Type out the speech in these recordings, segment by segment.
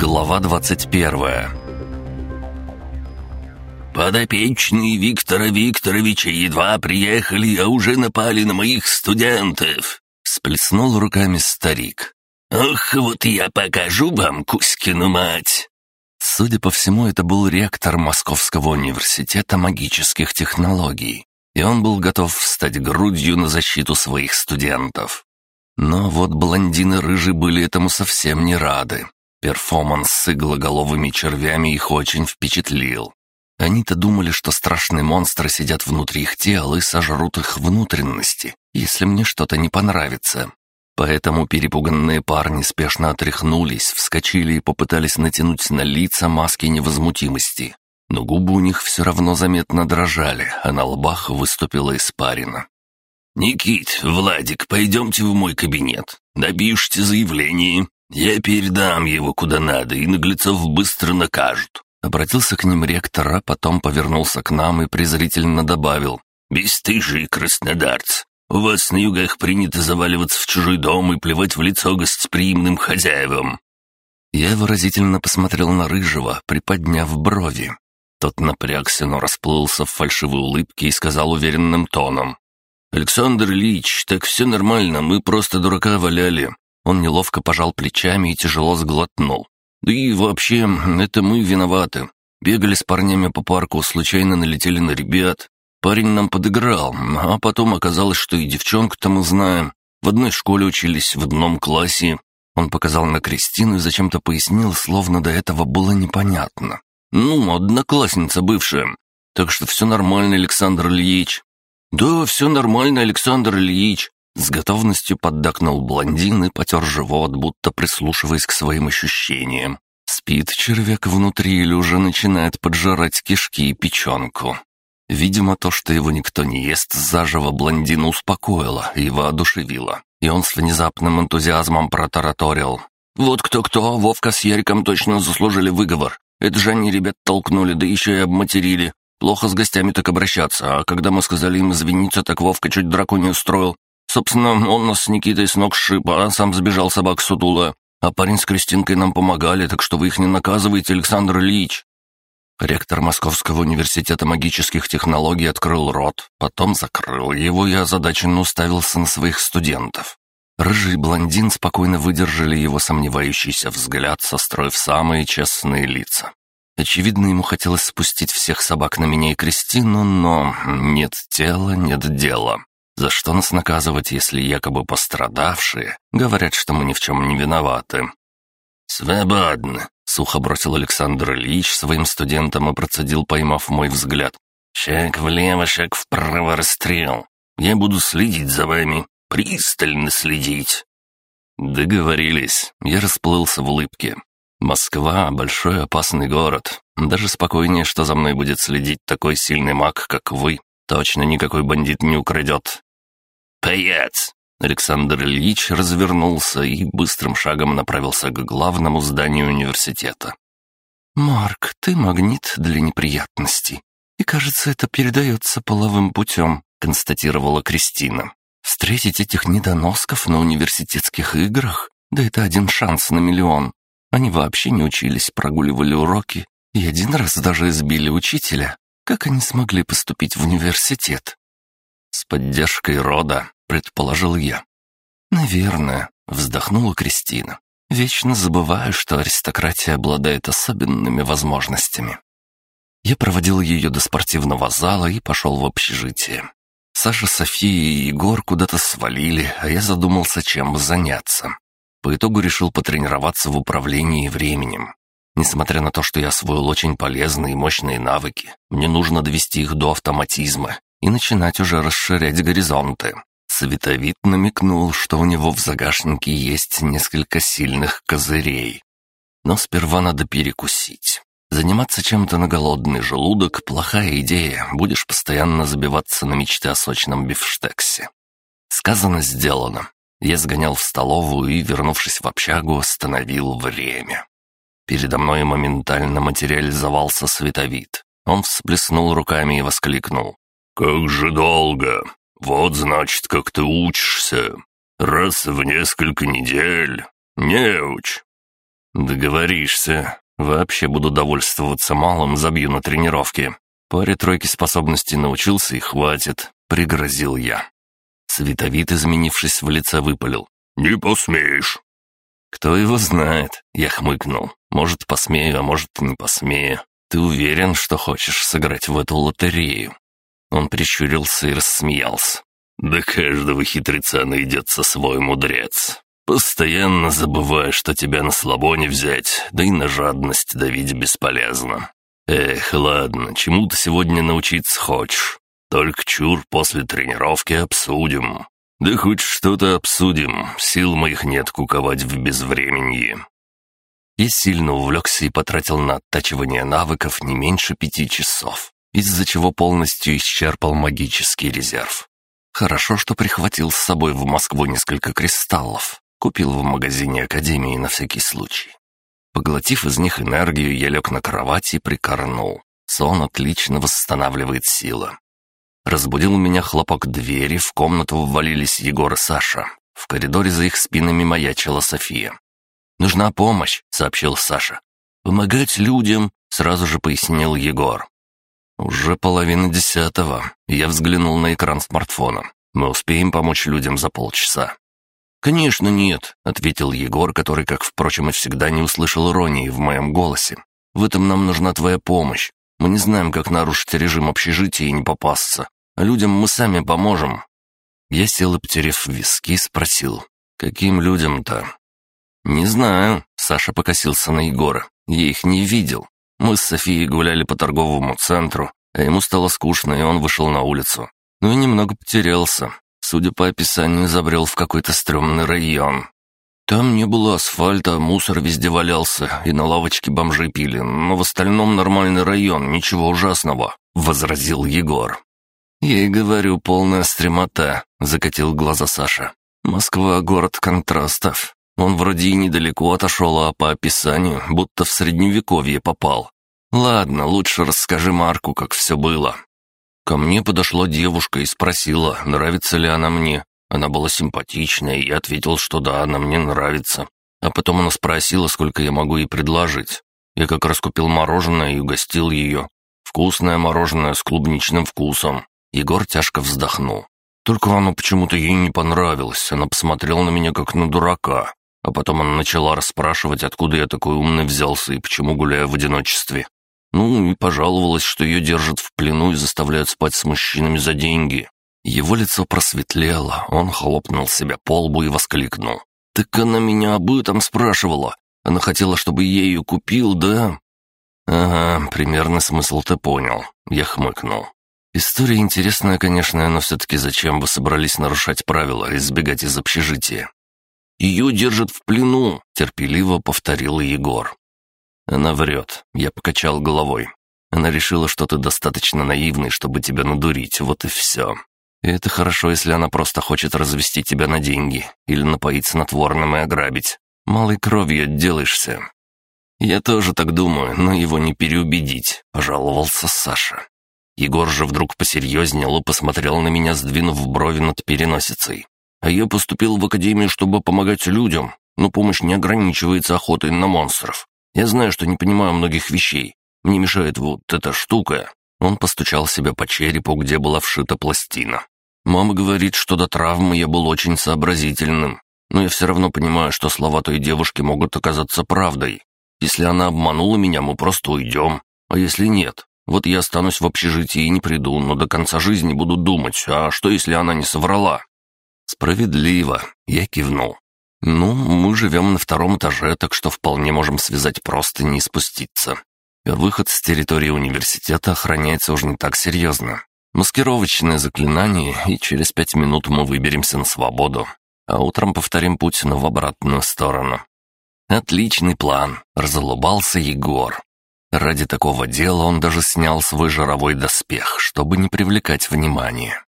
Глава 21 «Подопечные Виктора Викторовича едва приехали, а уже напали на моих студентов!» — сплеснул руками старик. «Ох, вот я покажу вам Кузькину мать!» Судя по всему, это был ректор Московского университета магических технологий, и он был готов встать грудью на защиту своих студентов. Но вот блондины рыжие были этому совсем не рады. Перформанс с иглоголовыми червями их очень впечатлил. Они-то думали, что страшные монстры сидят внутри их тел и сожрут их внутренности, если мне что-то не понравится. Поэтому перепуганные парни спешно отряхнулись, вскочили и попытались натянуть на лица маски невозмутимости. Но губы у них все равно заметно дрожали, а на лбах выступила испарина. «Никит, Владик, пойдемте в мой кабинет. Напишите заявление. Я передам его куда надо, и наглецов быстро накажут». Обратился к ним ректор, а потом повернулся к нам и презрительно добавил. «Бестыжие краснодарцы, у вас на югах принято заваливаться в чужой дом и плевать в лицо гостеприимным хозяевам». Я выразительно посмотрел на Рыжего, приподняв брови. Тот напрягся, но расплылся в фальшивой улыбке и сказал уверенным тоном. «Александр Ильич, так все нормально, мы просто дурака валяли». Он неловко пожал плечами и тяжело сглотнул. «Да и вообще, это мы виноваты. Бегали с парнями по парку, случайно налетели на ребят. Парень нам подыграл, а потом оказалось, что и девчонку-то мы знаем. В одной школе учились, в одном классе». Он показал на Кристину и зачем-то пояснил, словно до этого было непонятно. «Ну, одноклассница бывшая. Так что все нормально, Александр Ильич. «Да, все нормально, Александр Ильич», — с готовностью поддакнул блондин и потер живот, будто прислушиваясь к своим ощущениям. Спит червяк внутри или уже начинает поджирать кишки и печенку. Видимо, то, что его никто не ест, заживо блондина успокоило и воодушевило. И он с внезапным энтузиазмом протараторил. «Вот кто-кто, Вовка с Яриком точно заслужили выговор. Это же они ребят толкнули, да еще и обматерили. Плохо с гостями так обращаться, а когда мы сказали им извиниться, так Вовка чуть драку не устроил. Собственно, он нас с Никитой с ног сшиб, а сам сбежал собак сутула. А парень с Кристинкой нам помогали, так что вы их не наказываете, Александр Ильич». Ректор Московского университета магических технологий открыл рот, потом закрыл его и озадаченно уставился на своих студентов. Рыжий блондин спокойно выдержали его сомневающийся взгляд, состроив самые честные лица. Очевидно, ему хотелось спустить всех собак на меня и Кристину, но нет тела, нет дела. За что нас наказывать, если якобы пострадавшие говорят, что мы ни в чем не виноваты? «Свободно», — сухо бросил Александр Ильич своим студентам и процедил, поймав мой взгляд. «Шаг влево, шаг вправо, расстрел. Я буду следить за вами, пристально следить». Договорились. Я расплылся в улыбке. Москва — большой опасный город. Даже спокойнее, что за мной будет следить такой сильный маг, как вы. Точно никакой бандит не украдет. «Паяц!» Александр Ильич развернулся и быстрым шагом направился к главному зданию университета. «Марк, ты магнит для неприятностей. И, кажется, это передается половым путем», — констатировала Кристина. «Встретить этих недоносков на университетских играх? Да это один шанс на миллион. Они вообще не учились, прогуливали уроки и один раз даже избили учителя. Как они смогли поступить в университет? С поддержкой рода, предположил я. Наверное, вздохнула Кристина. Вечно забываю, что аристократия обладает особенными возможностями. Я проводил ее до спортивного зала и пошел в общежитие. Саша, София и Егор куда-то свалили, а я задумался, чем заняться. По итогу решил потренироваться в управлении временем. Несмотря на то, что я освоил очень полезные и мощные навыки, мне нужно довести их до автоматизма и начинать уже расширять горизонты. Световид намекнул, что у него в загашнике есть несколько сильных козырей. Но сперва надо перекусить. Заниматься чем-то на голодный желудок – плохая идея, будешь постоянно забиваться на мечты о сочном бифштексе. Сказано, сделано. Я сгонял в столовую и, вернувшись в общагу, остановил время. Передо мной моментально материализовался световид. Он всплеснул руками и воскликнул. «Как же долго! Вот, значит, как ты учишься! Раз в несколько недель! Неуч!» «Договоришься. Вообще буду довольствоваться малым, забью на тренировке. Паре тройки способностей научился и хватит», — пригрозил я. Световид, изменившись в лице, выпалил. «Не посмеешь». «Кто его знает?» — я хмыкнул. «Может, посмею, а может, не посмею. Ты уверен, что хочешь сыграть в эту лотерею?» Он прищурился и рассмеялся. «До каждого хитреца найдется свой мудрец. Постоянно забывая, что тебя на слабо не взять, да и на жадность давить бесполезно. Эх, ладно, чему ты сегодня научиться хочешь? Только чур после тренировки обсудим. Да хоть что-то обсудим, сил моих нет куковать в безвременье. Я сильно увлекся и потратил на оттачивание навыков не меньше пяти часов, из-за чего полностью исчерпал магический резерв. Хорошо, что прихватил с собой в Москву несколько кристаллов. Купил в магазине Академии на всякий случай. Поглотив из них энергию, я лег на кровать и прикорнул. Сон отлично восстанавливает силы. Разбудил меня хлопок двери, в комнату ввалились Егор и Саша. В коридоре за их спинами маячила София. «Нужна помощь», — сообщил Саша. «Помогать людям», — сразу же пояснил Егор. «Уже половина десятого». Я взглянул на экран смартфона. «Мы успеем помочь людям за полчаса». «Конечно нет», — ответил Егор, который, как, впрочем, и всегда не услышал иронии в моем голосе. «В этом нам нужна твоя помощь. Мы не знаем, как нарушить режим общежития и не попасться. А людям мы сами поможем». Я сел и, потеряв виски, спросил, «Каким людям-то?» «Не знаю», — Саша покосился на Егора. «Я их не видел. Мы с Софией гуляли по торговому центру, а ему стало скучно, и он вышел на улицу. Ну и немного потерялся. Судя по описанию, забрел в какой-то стрёмный район. Там не было асфальта, мусор везде валялся, и на лавочке бомжи пили, но в остальном нормальный район, ничего ужасного», — возразил Егор. «Я и говорю, полная стремота», — закатил глаза Саша. «Москва — город контрастов. Он вроде и недалеко отошел, а по описанию, будто в средневековье попал. Ладно, лучше расскажи Марку, как все было. Ко мне подошла девушка и спросила, нравится ли она мне. Она была симпатичная, и я ответил, что да, она мне нравится. А потом она спросила, сколько я могу ей предложить. Я как раз купил мороженое и угостил ее. Вкусное мороженое с клубничным вкусом. Егор тяжко вздохнул. Только оно почему-то ей не понравилось. Она посмотрела на меня как на дурака. А потом она начала расспрашивать, откуда я такой умный взялся и почему гуляю в одиночестве. Ну и пожаловалась, что ее держат в плену и заставляют спать с мужчинами за деньги. Его лицо просветлело, он хлопнул себя по лбу и воскликнул. «Так она меня об этом спрашивала. Она хотела, чтобы я ее купил, да?» «Ага, примерный смысл ты понял», — я хмыкнул. «История интересная, конечно, но все-таки зачем вы собрались нарушать правила и сбегать из общежития?» «Ее держат в плену», — терпеливо повторил Егор. Она врет. Я покачал головой. Она решила, что ты достаточно наивный, чтобы тебя надурить, вот и все. И это хорошо, если она просто хочет развести тебя на деньги или напоить снотворным и ограбить. Малой кровью отделаешься. Я тоже так думаю, но его не переубедить, пожаловался Саша. Егор же вдруг посерьезнел и посмотрел на меня, сдвинув брови над переносицей. А я поступил в академию, чтобы помогать людям, но помощь не ограничивается охотой на монстров. Я знаю, что не понимаю многих вещей. Мне мешает вот эта штука». Он постучал себя по черепу, где была вшита пластина. «Мама говорит, что до травмы я был очень сообразительным, но я все равно понимаю, что слова той девушки могут оказаться правдой. Если она обманула меня, мы просто уйдем. А если нет? Вот я останусь в общежитии и не приду, но до конца жизни буду думать, а что, если она не соврала?» «Справедливо», — я кивнул. «Ну, мы живем на втором этаже, так что вполне можем связать просто не спуститься. Выход с территории университета охраняется уже не так серьезно. Маскировочное заклинание, и через пять минут мы выберемся на свободу. А утром повторим путь, но в обратную сторону». «Отличный план», — разулыбался Егор. Ради такого дела он даже снял свой жировой доспех, чтобы не привлекать внимания.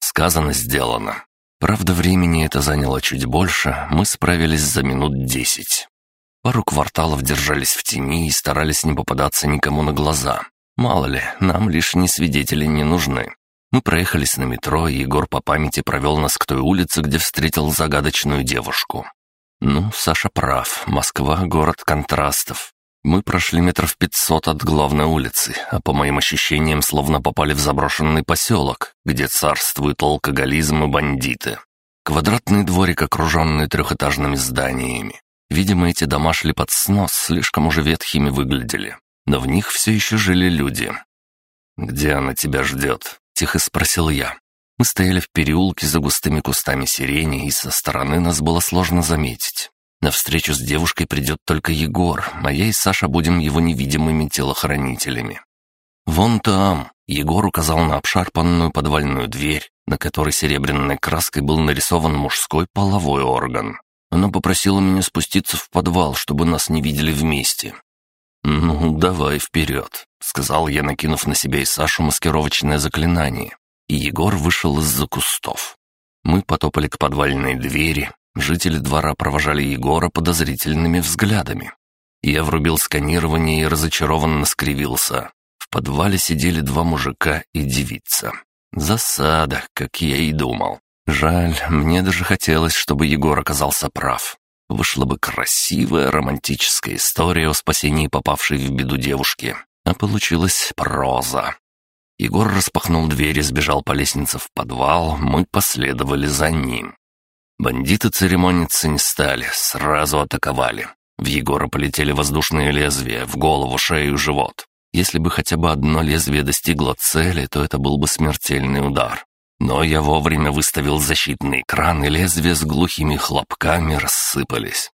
Сказано, сделано. Правда, времени это заняло чуть больше, мы справились за минут десять. Пару кварталов держались в тени и старались не попадаться никому на глаза. Мало ли, нам лишние свидетели не нужны. Мы проехались на метро, и Егор по памяти провел нас к той улице, где встретил загадочную девушку. Ну, Саша прав. Москва — город контрастов. Мы прошли метров пятьсот от главной улицы, а по моим ощущениям словно попали в заброшенный поселок, где царствует алкоголизм и бандиты. Квадратный дворик, окруженный трехэтажными зданиями. Видимо, эти дома шли под снос, слишком уже ветхими выглядели. Но в них все еще жили люди. «Где она тебя ждет?» — тихо спросил я. Мы стояли в переулке за густыми кустами сирени, и со стороны нас было сложно заметить. На встречу с девушкой придет только Егор, а я и Саша будем его невидимыми телохранителями. «Вон там!» — Егор указал на обшарпанную подвальную дверь, на которой серебряной краской был нарисован мужской половой орган. Она попросила меня спуститься в подвал, чтобы нас не видели вместе. «Ну, давай вперед», — сказал я, накинув на себя и Сашу маскировочное заклинание. И Егор вышел из-за кустов. Мы потопали к подвальной двери, Жители двора провожали Егора подозрительными взглядами. Я врубил сканирование и разочарованно скривился. В подвале сидели два мужика и девица. Засада, как я и думал. Жаль, мне даже хотелось, чтобы Егор оказался прав. Вышла бы красивая романтическая история о спасении попавшей в беду девушки. А получилась проза. Егор распахнул дверь и сбежал по лестнице в подвал, мы последовали за ним. Бандиты церемониться не стали, сразу атаковали. В Егора полетели воздушные лезвия, в голову, шею, живот. Если бы хотя бы одно лезвие достигло цели, то это был бы смертельный удар. Но я вовремя выставил защитный экран, и лезвия с глухими хлопками рассыпались.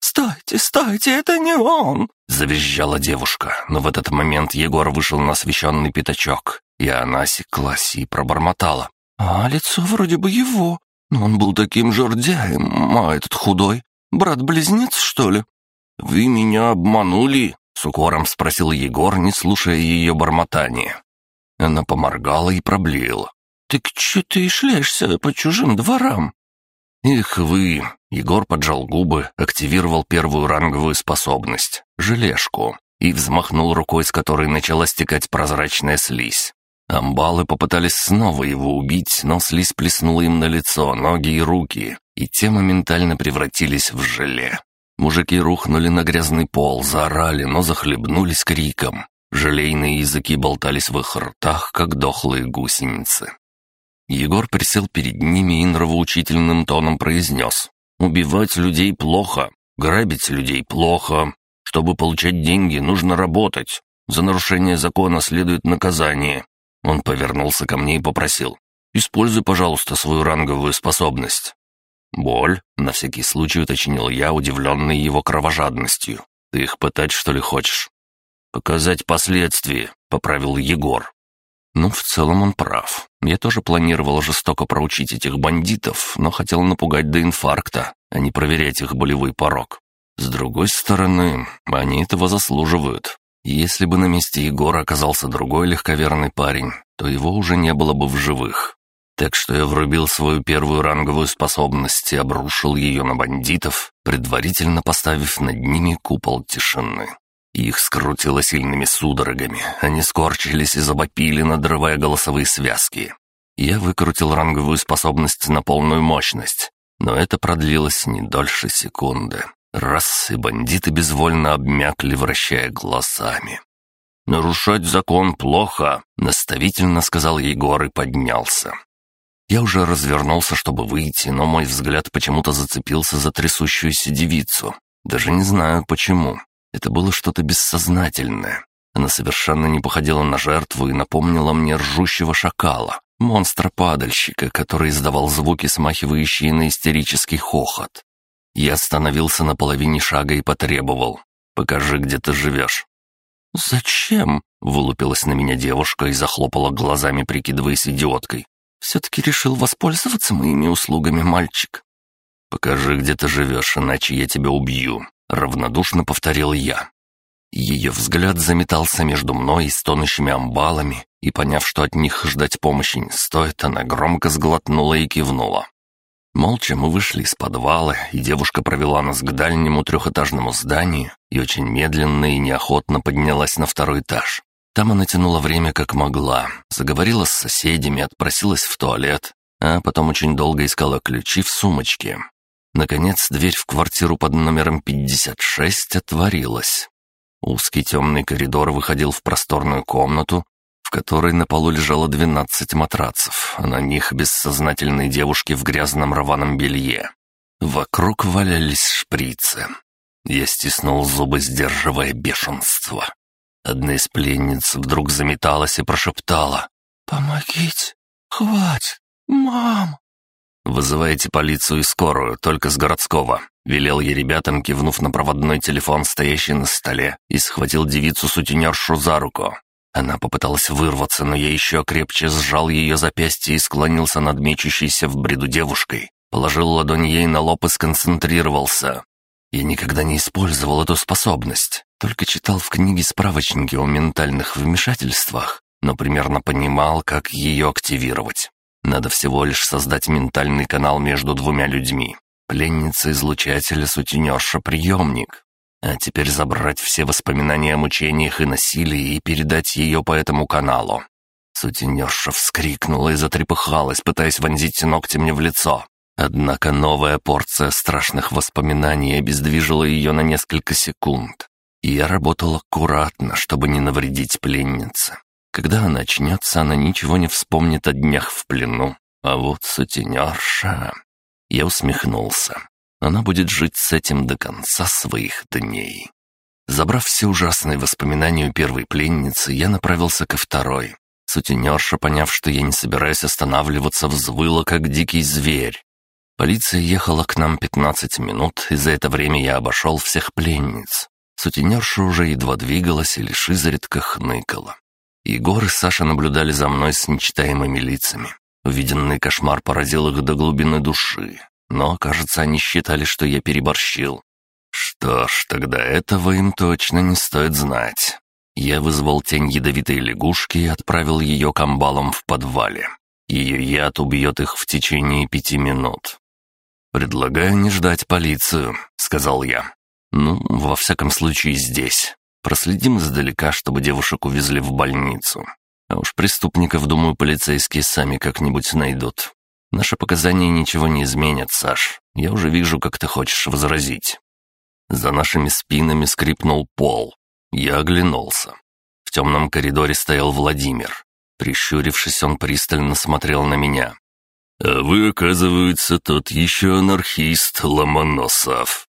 «Стойте, стойте, это не он!» — завизжала девушка, но в этот момент Егор вышел на освещенный пятачок, и она осеклась и пробормотала. «А лицо вроде бы его, но он был таким жердяем, а этот худой. Брат-близнец, что ли?» «Вы меня обманули?» — с укором спросил Егор, не слушая ее бормотания. Она поморгала и проблеяла. «Ты к чё ты шляешься по чужим дворам?» «Эх вы!» — Егор поджал губы, активировал первую ранговую способность — желешку, и взмахнул рукой, с которой начала стекать прозрачная слизь. Амбалы попытались снова его убить, но слизь плеснула им на лицо, ноги и руки, и те моментально превратились в желе. Мужики рухнули на грязный пол, заорали, но захлебнулись криком. Желейные языки болтались в их ртах, как дохлые гусеницы. Егор присел перед ними и нравоучительным тоном произнес. «Убивать людей плохо, грабить людей плохо. Чтобы получать деньги, нужно работать. За нарушение закона следует наказание. Он повернулся ко мне и попросил. «Используй, пожалуйста, свою ранговую способность». «Боль?» — на всякий случай уточнил я, удивленный его кровожадностью. «Ты их пытать, что ли, хочешь?» «Показать последствия», — поправил Егор. Ну, в целом он прав. Я тоже планировал жестоко проучить этих бандитов, но хотел напугать до инфаркта, а не проверять их болевой порог. С другой стороны, они этого заслуживают. Если бы на месте Егора оказался другой легковерный парень, то его уже не было бы в живых. Так что я врубил свою первую ранговую способность и обрушил ее на бандитов, предварительно поставив над ними купол тишины. Их скрутило сильными судорогами, они скорчились и забопили, надрывая голосовые связки. Я выкрутил ранговую способность на полную мощность, но это продлилось не дольше секунды. Раз, и бандиты безвольно обмякли, вращая глазами. «Нарушать закон плохо», — наставительно сказал Егор и поднялся. Я уже развернулся, чтобы выйти, но мой взгляд почему-то зацепился за трясущуюся девицу. Даже не знаю почему. Это было что-то бессознательное. Она совершенно не походила на жертву и напомнила мне ржущего шакала, монстра-падальщика, который издавал звуки, смахивающие на истерический хохот. Я остановился на половине шага и потребовал. «Покажи, где ты живешь». «Зачем?» — вылупилась на меня девушка и захлопала глазами, прикидываясь идиоткой. «Все-таки решил воспользоваться моими услугами, мальчик». «Покажи, где ты живешь, иначе я тебя убью», — равнодушно повторил я. Ее взгляд заметался между мной и стонущими амбалами, и, поняв, что от них ждать помощи не стоит, она громко сглотнула и кивнула. Молча мы вышли из подвала, и девушка провела нас к дальнему трехэтажному зданию и очень медленно и неохотно поднялась на второй этаж. Там она тянула время как могла, заговорила с соседями, отпросилась в туалет, а потом очень долго искала ключи в сумочке. Наконец, дверь в квартиру под номером 56 отворилась. Узкий темный коридор выходил в просторную комнату, которой на полу лежало 12 матрацев, а на них бессознательные девушки в грязном рваном белье. Вокруг валялись шприцы. Я стиснул зубы, сдерживая бешенство. Одна из пленниц вдруг заметалась и прошептала. «Помогите! Хватит! Мам!» «Вызывайте полицию и скорую, только с городского», — велел я ребятам, кивнув на проводной телефон, стоящий на столе, и схватил девицу-сутенершу за руку. Она попыталась вырваться, но я еще крепче сжал ее запястье и склонился над мечущейся в бреду девушкой. Положил ладонь ей на лоб и сконцентрировался. Я никогда не использовал эту способность, только читал в книге справочники о ментальных вмешательствах, но примерно понимал, как ее активировать. Надо всего лишь создать ментальный канал между двумя людьми. Пленница излучателя, сутенерша, приемник. А теперь забрать все воспоминания о мучениях и насилии и передать ее по этому каналу. Сутенерша вскрикнула и затрепыхалась, пытаясь вонзить ногти мне в лицо. Однако новая порция страшных воспоминаний обездвижила ее на несколько секунд. И я работал аккуратно, чтобы не навредить пленнице. Когда она очнется, она ничего не вспомнит о днях в плену. А вот сутенерша... Я усмехнулся. Она будет жить с этим до конца своих дней. Забрав все ужасные воспоминания у первой пленницы, я направился ко второй. Сутенерша, поняв, что я не собираюсь останавливаться, взвыла, как дикий зверь. Полиция ехала к нам 15 минут, и за это время я обошел всех пленниц. Сутенерша уже едва двигалась и лишь изредка хныкала. Егор и Саша наблюдали за мной с нечитаемыми лицами. Увиденный кошмар поразил их до глубины души, но, кажется, они считали, что я переборщил. Что ж, тогда этого им точно не стоит знать. Я вызвал тень ядовитой лягушки и отправил ее к амбалам в подвале. Ее яд убьет их в течение пяти минут. «Предлагаю не ждать полицию», — сказал я. «Ну, во всяком случае, здесь. Проследим издалека, чтобы девушек увезли в больницу. А уж преступников, думаю, полицейские сами как-нибудь найдут. Наши показания ничего не изменят, Саш. Я уже вижу, как ты хочешь возразить». За нашими спинами скрипнул пол. Я оглянулся. В темном коридоре стоял Владимир. Прищурившись, он пристально смотрел на меня. «А вы, оказывается, тот еще анархист Ломоносов».